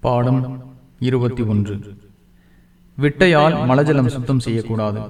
பாடம் இருபத்தி ஒன்று. விட்டையால் மலஜலம் சுத்தம் செய்யக்கூடாது.